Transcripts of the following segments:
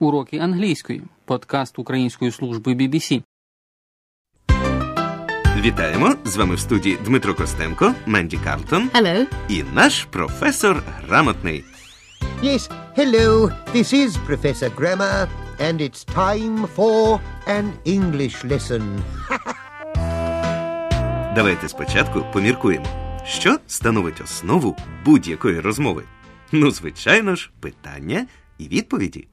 Уроки англійської. Подкаст Української служби BBC. Вітаємо! З вами в студії Дмитро Костенко, Менді Карлтон Hello. і наш професор грамотний. Yes, hello, this is Professor Grammar, and it's time for an English lesson. Давайте спочатку поміркуємо, що становить основу будь-якої розмови. Ну, звичайно ж, питання і відповіді.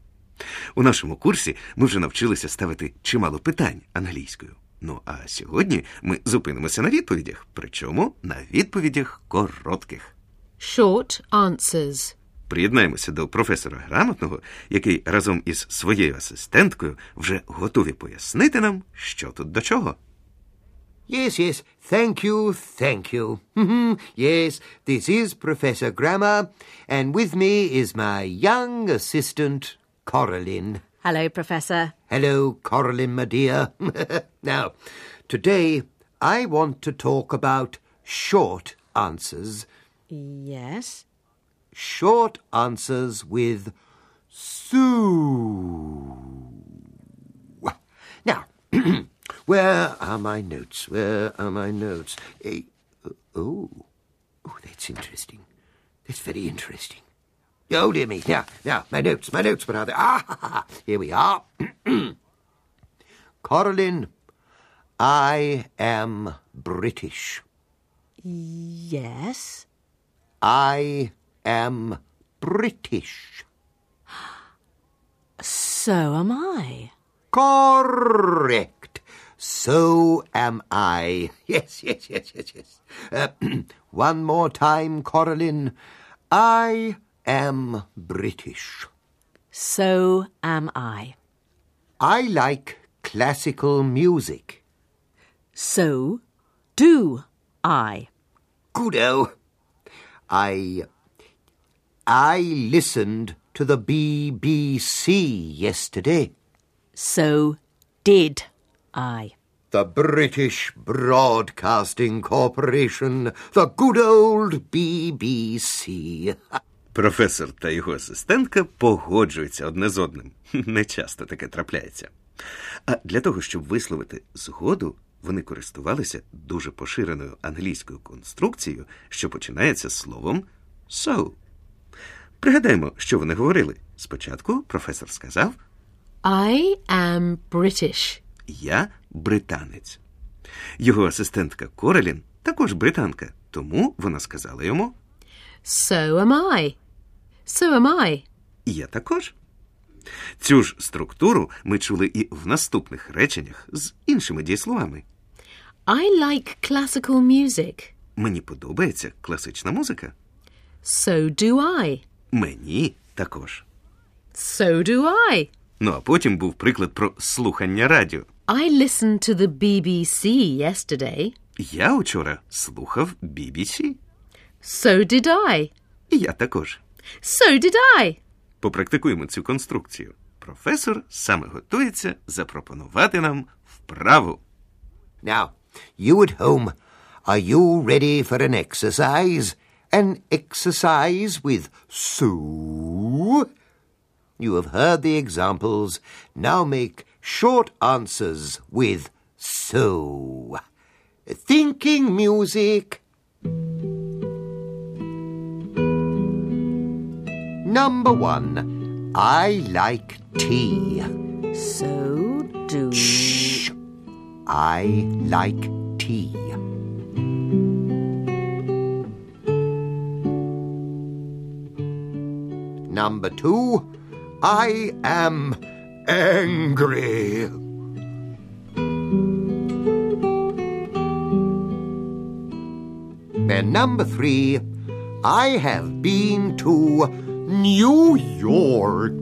У нашому курсі ми вже навчилися ставити чимало питань англійською. Ну а сьогодні ми зупинимося на відповідях, причому на відповідях коротких. Short answers. Приєднаємося до професора грамотного, який разом із своєю асистенткою вже готові пояснити нам, що тут до чого. Yes, yes, thank you, thank you. Yes, this is Professor Grammar, and with me is my young assistant, Coraline. Hello, Professor. Hello, Coraline, my dear. now, today I want to talk about short answers. Yes. Short answers with Sue. Now, where are my notes? Where are my notes? Eh, oh, oh, that's interesting. That's very interesting. Oh, dear me. Now, now, my notes, my notes, where are they? Ah, ha, ha, here we are. Coraline, I am British. Yes. I am British. So am I. Correct. So am I. Yes, yes, yes, yes, yes. Uh, one more time, Coraline. I am British. So am I. I like classical music. So do I. Goodo. I. I listened to the BBC yesterday. So did I. The British Broadcasting Corporation, the good old BBC. Професор та його асистентка погоджуються одне з одним. Не часто таке трапляється. А для того, щоб висловити згоду, вони користувалися дуже поширеною англійською конструкцією, що починається словом so. Пригадаємо, що вони говорили. Спочатку професор сказав I am British. Я британець. Його асистентка Корелін також британка, тому вона сказала йому So am I. So am I. І я також. Цю ж структуру ми чули і в наступних реченнях з іншими дієсловами. I like classical music. Мені подобається класична музика. So do I. Мені також. So do I. Ну а потім був приклад про слухання радіо. I listened to the BBC yesterday. Я учора слухав BBC. So did I. І я також. So did I. Попрактикуємо цю конструкцію. Професор саме готується запропонувати нам вправу. Now, you at home, are you ready for an exercise? An exercise with Sue? You have heard the examples. Now make short answers with so. Thinking music. Number one, I like tea. So do Shh. I like tea. Number two, I am angry. And number three, I have been to New York.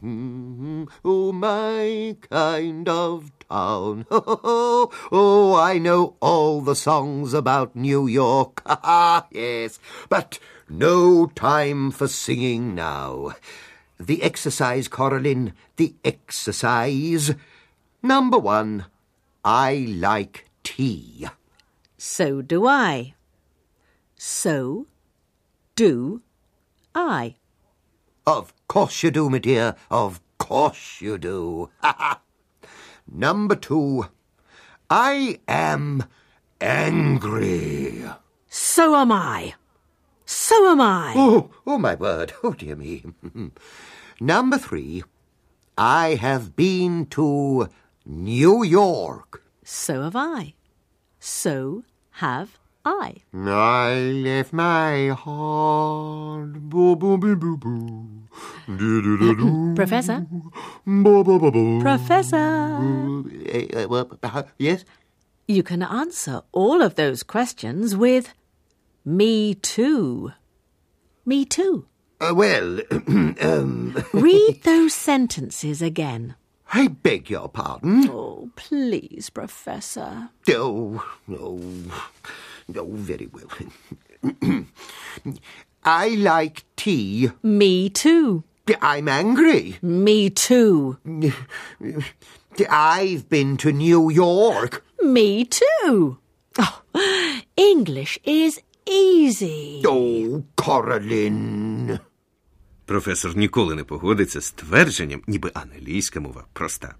Mm-hmm. Oh, my kind of town. Oh, I know all the songs about New York. yes, but no time for singing now. The exercise, Coraline, the exercise. Number one, I like tea. So do I. So do I. Of course you do, my dear. Of course you do. Number two. I am angry. So am I. So am I. Oh, oh, my word. Oh, dear me. Number three. I have been to New York. So have I. So have I. I left my heart. Boo, boo, boo, boo, boo. Do, do, do, do. Professor? Boo, boo, boo, boo. Professor. Uh, well, uh, yes? You can answer all of those questions with me too. Me too. Uh, well, um, Read those sentences again. I beg your pardon. Oh, please, Professor. Oh, no. No, very well. I like tea. Me too. I'm angry. Me too. I've been to New York. Me too. Oh, English is easy. Oh, Coraline. Професор ніколи не погодиться з твердженням, ніби англійська мова проста.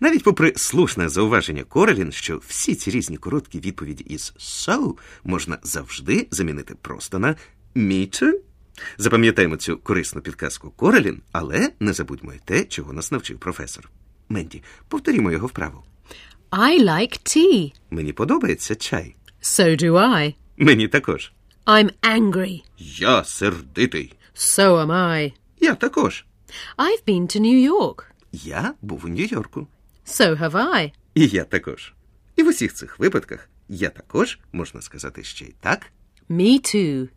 Навіть попри слушне зауваження Корелін, що всі ці різні короткі відповіді із so можна завжди замінити просто на me too. Запам'ятаємо цю корисну підказку Корелін, але не забудьмо й те, чого нас навчив професор. Менді, повторімо його вправо. I like tea. Мені подобається чай. So do I. Мені також. I'm angry. Я сердитий. So am I. Я також. I've been to New York. Я був у Нью-Йорку. So have I. І я також. І в усіх цих випадках я також можна сказати ще й так. Me too.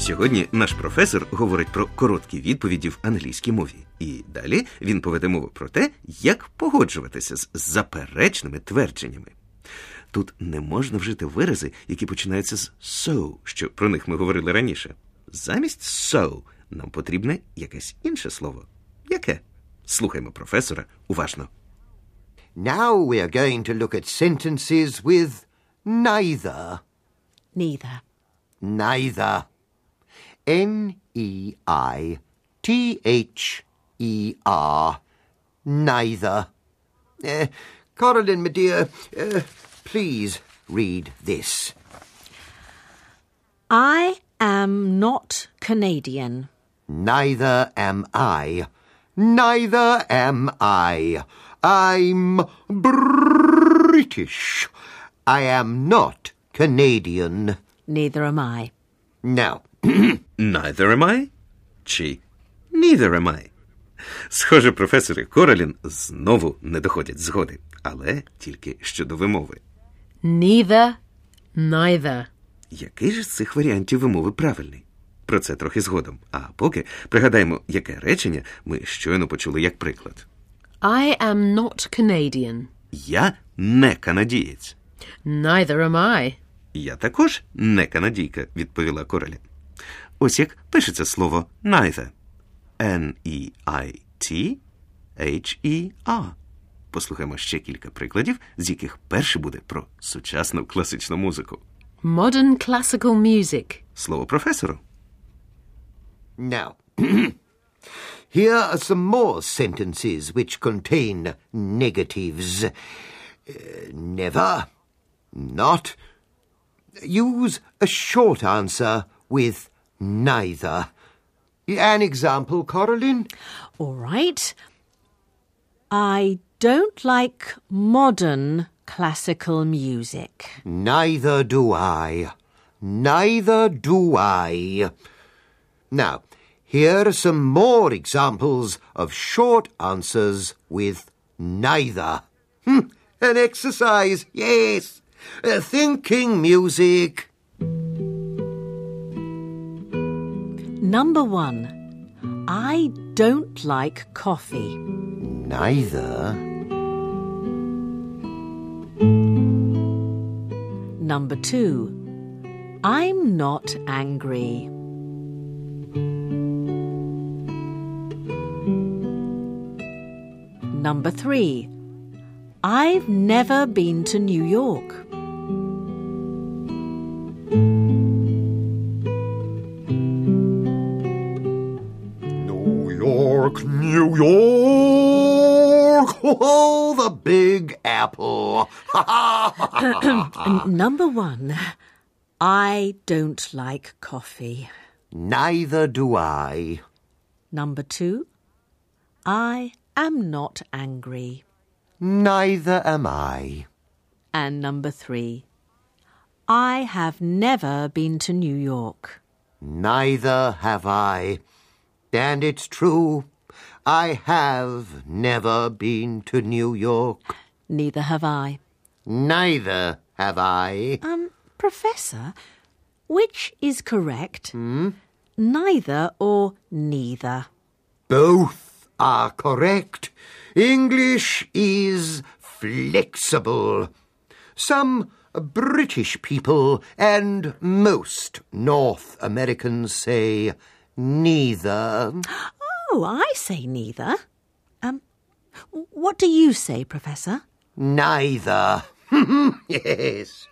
Сьогодні наш професор говорить про короткі відповіді в англійській мові. І далі він поведе мову про те, як погоджуватися з заперечними твердженнями. Тут не можна вжити вирази, які починаються з so, що про них ми говорили раніше. Замість so нам потрібне якесь інше слово. Яке? Слухаймо професора уважно. Now we are going to look at sentences with neither. Neither. Neither. N E I T H E R. Neither. Uh, Coraline, my dear, uh, please read this. I am not Canadian. Neither am I. Neither am I. I'm British. I am not Canadian. Neither am I. Now, Neither am I? Чи neither am I? Схоже, професори Королін знову не доходять згоди, але тільки щодо вимови. Neither, neither. Який же з цих варіантів вимови правильний? Про це трохи згодом. А поки пригадаємо, яке речення ми щойно почули як приклад. I am not Canadian. Я не канадієць. Neither am I. Я також не канадійка, відповіла Королін. Ось як пишеться слово neither. N-E-I-T-H-E-R. Послухаємо ще кілька прикладів, з яких перший буде про сучасну класичну музику. Modern classical music. Слово професору. now. Here are some more sentences which contain negatives. Uh, never. Not. Use a short answer with neither. An example, Coraline? All right. I don't like modern classical music. Neither do I. Neither do I. Now, here are some more examples of short answers with neither. Hmm, an exercise, yes. Uh, thinking music. Number one, I don't like coffee. Neither. Number two, I'm not angry. Number three, I've never been to New York. York. Oh, the Big Apple. Number one. I don't like coffee. Neither do I. Number two. I am not angry. Neither am I. And number three. I have never been to New York. Neither have I. And it's true. I have never been to New York. Neither have I. Neither have I. Um, Professor, which is correct? Hmm? Neither or neither? Both are correct. English is flexible. Some British people and most North Americans say neither. Oh, I say neither. Um, what do you say, Professor? Neither. yes.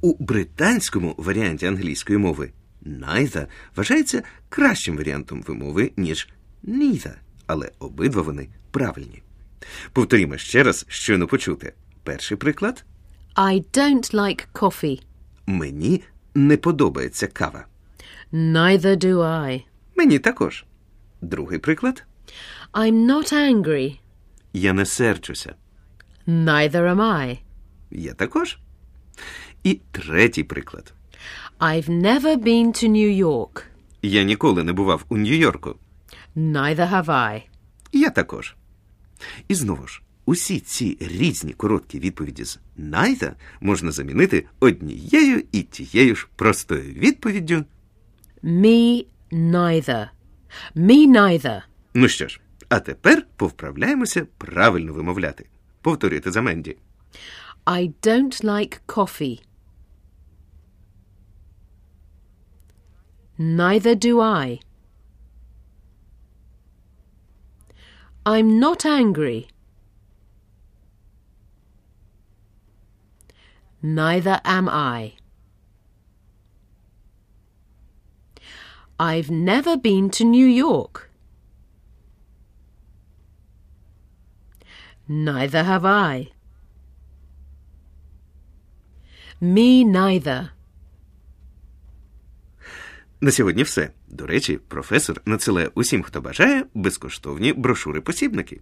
У британському варіанті англійської мови neither вважається кращим варіантом вимови, ніж neither, але обидва вони правильні. Повторімо ще раз, щойно почути. Перший приклад I don't like coffee. мені не подобається кава. Neither do I. Мені також. Другий приклад I'm not angry. я не серчуся. Neither am I. Я також. І третій приклад. I've never been to New York. Я ніколи не бував у Нью-Йорку. Neither have I. Я також. І знову ж, усі ці різні короткі відповіді з neither можна замінити однією і тією ж простою відповіддю. Me neither. Me neither. Ну що ж, а тепер повправляємося правильно вимовляти. Повторюйте за Менді. I don't like coffee. Neither do I. I'm not angry. Neither am I. I've never been to New York. Neither have I. Me neither. На сьогодні все. До речі, професор надсилає усім, хто бажає, безкоштовні брошури-посібники.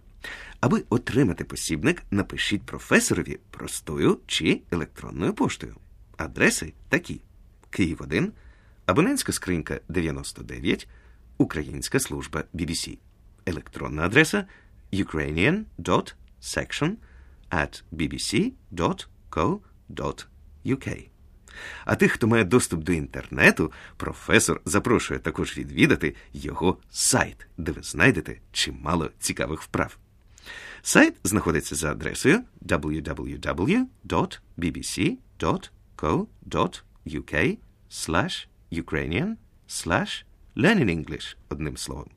Аби отримати посібник, напишіть професорові простою чи електронною поштою. Адреси такі: Київ 1, абонентська скринька 99, Українська служба BBC. Електронна адреса ukrainian.section at bbc.co.uk. А тих, хто має доступ до інтернету, професор запрошує також відвідати його сайт, де ви знайдете чимало цікавих вправ. Сайт знаходиться за адресою www.bbc.co.uk Ukrainian Learning English, одним словом.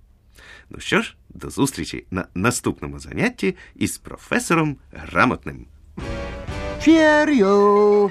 Ну що ж, до зустрічі на наступному занятті із професором Грамотним. Cheerio.